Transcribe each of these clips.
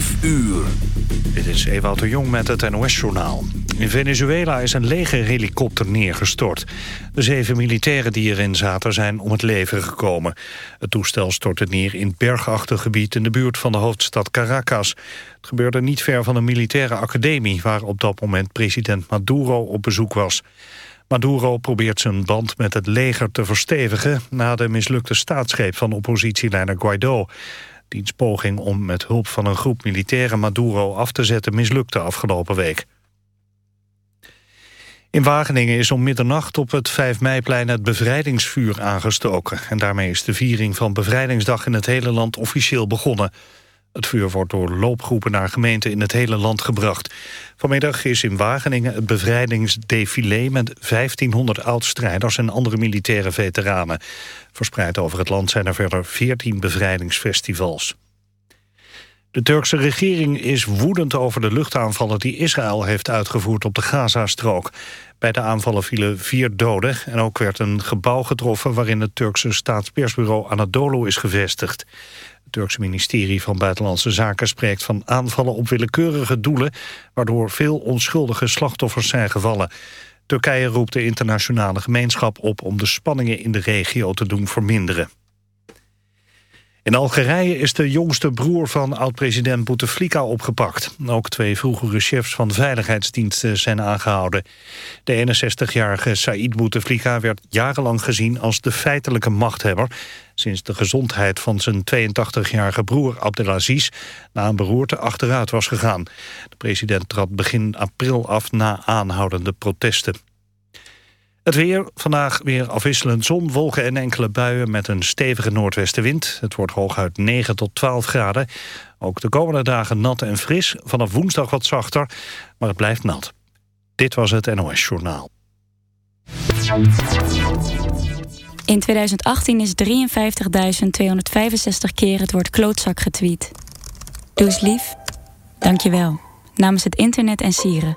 5 uur. Dit is Ewout de Jong met het NOS-journaal. In Venezuela is een legerhelikopter neergestort. De zeven militairen die erin zaten zijn om het leven gekomen. Het toestel stortte neer in het bergachtig gebied in de buurt van de hoofdstad Caracas. Het gebeurde niet ver van een militaire academie... waar op dat moment president Maduro op bezoek was. Maduro probeert zijn band met het leger te verstevigen... na de mislukte staatsgreep van oppositieleider Guaido. Diens poging om met hulp van een groep militairen Maduro af te zetten... mislukte afgelopen week. In Wageningen is om middernacht op het 5 meiplein het bevrijdingsvuur aangestoken. En daarmee is de viering van Bevrijdingsdag in het hele land officieel begonnen. Het vuur wordt door loopgroepen naar gemeenten in het hele land gebracht. Vanmiddag is in Wageningen het bevrijdingsdefilé... met 1500 oud-strijders en andere militaire veteranen. Verspreid over het land zijn er verder 14 bevrijdingsfestivals. De Turkse regering is woedend over de luchtaanvallen die Israël heeft uitgevoerd op de Gazastrook. Bij de aanvallen vielen vier doden en ook werd een gebouw getroffen waarin het Turkse staatspersbureau Anadolu is gevestigd. Turkse ministerie van Buitenlandse Zaken spreekt van aanvallen op willekeurige doelen, waardoor veel onschuldige slachtoffers zijn gevallen. Turkije roept de internationale gemeenschap op om de spanningen in de regio te doen verminderen. In Algerije is de jongste broer van oud-president Bouteflika opgepakt. Ook twee vroegere chefs van veiligheidsdiensten zijn aangehouden. De 61-jarige Said Bouteflika werd jarenlang gezien als de feitelijke machthebber... sinds de gezondheid van zijn 82-jarige broer Abdelaziz... na een beroerte achteruit was gegaan. De president trad begin april af na aanhoudende protesten. Het weer, vandaag weer afwisselend zon, wolken en enkele buien met een stevige noordwestenwind. Het wordt hooguit 9 tot 12 graden. Ook de komende dagen nat en fris, vanaf woensdag wat zachter, maar het blijft nat. Dit was het NOS Journaal. In 2018 is 53.265 keer het woord klootzak getweet. Doe eens lief. Dank je wel. Namens het internet en sieren.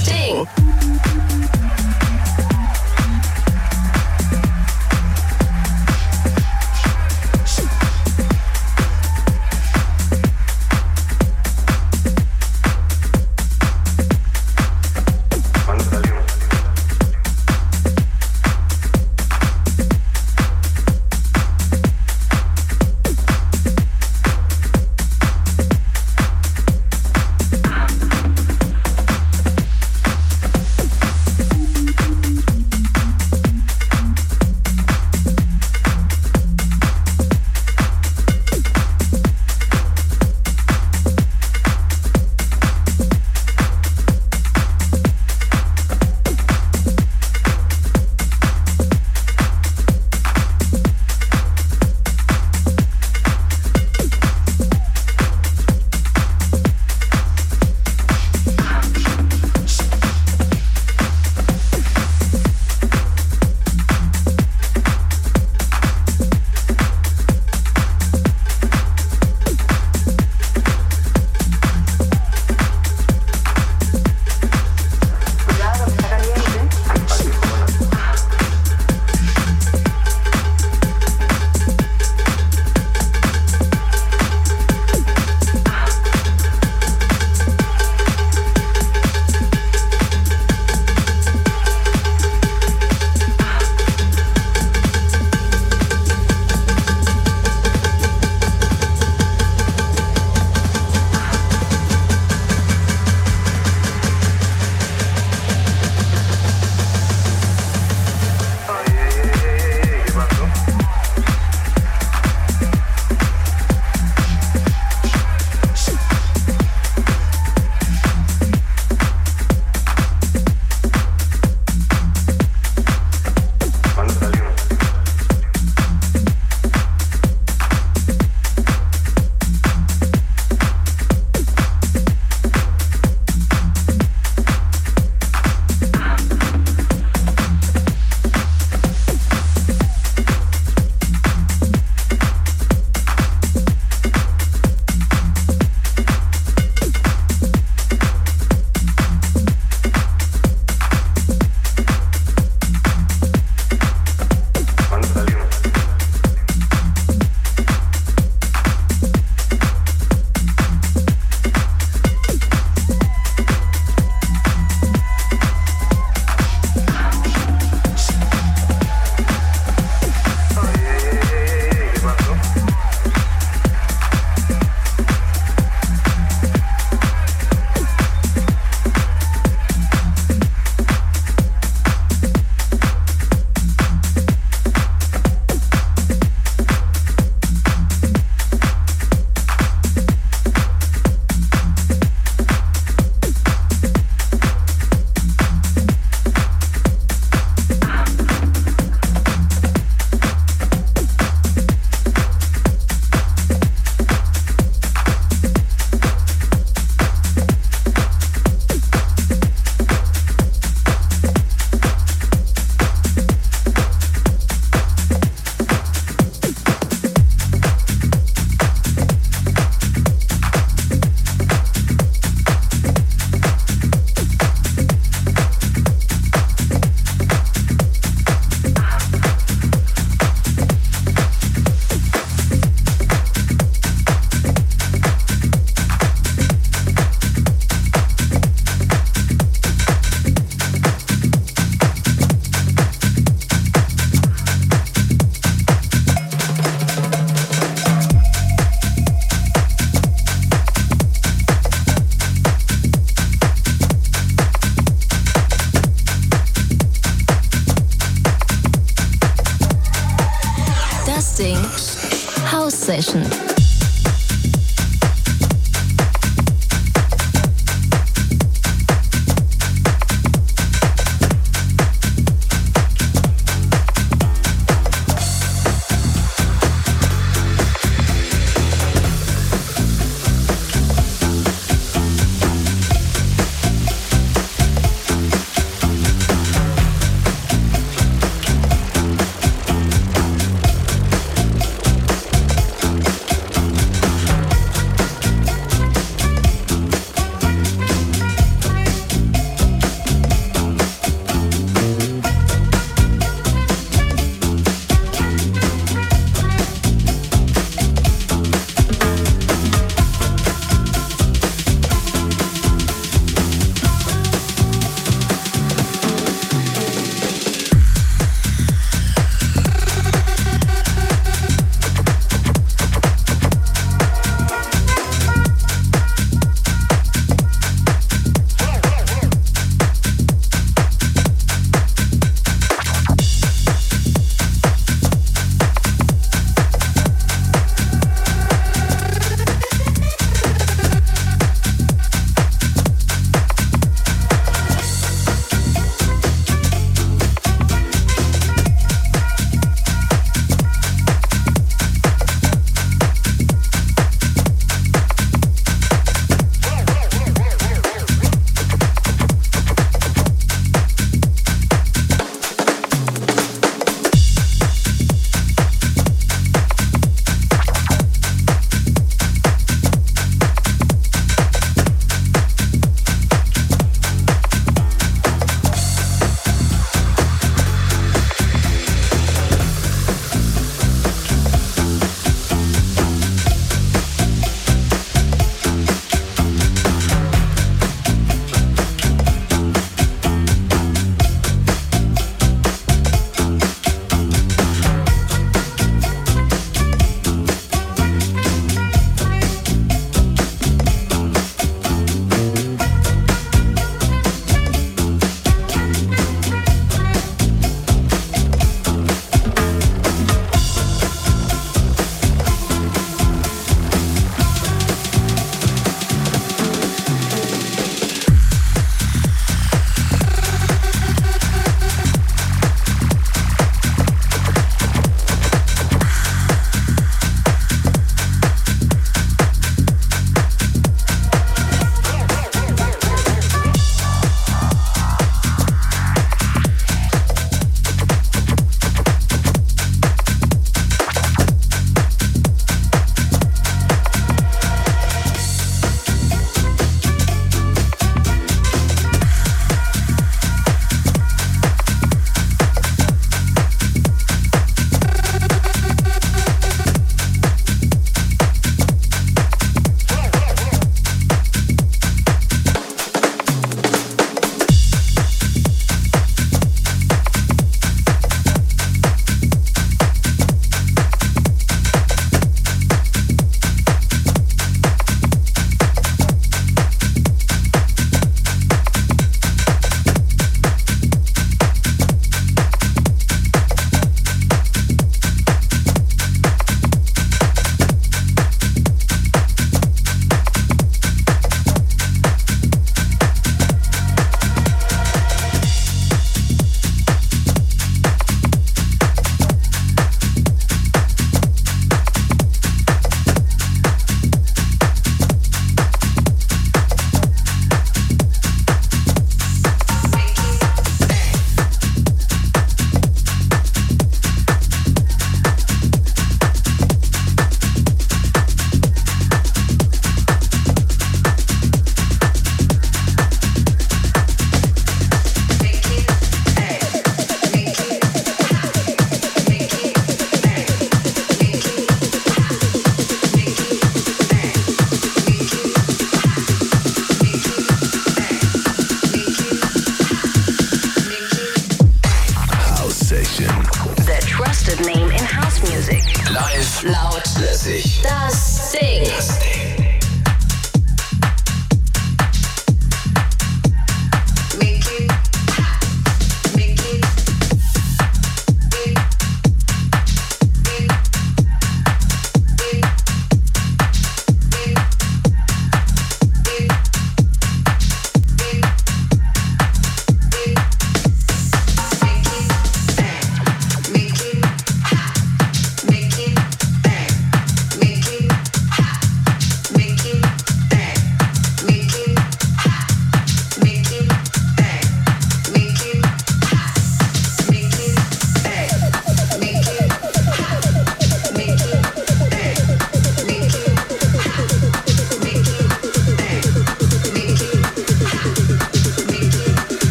Sting。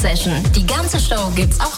Session. Die ganze Show gibt's auch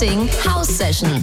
House Session.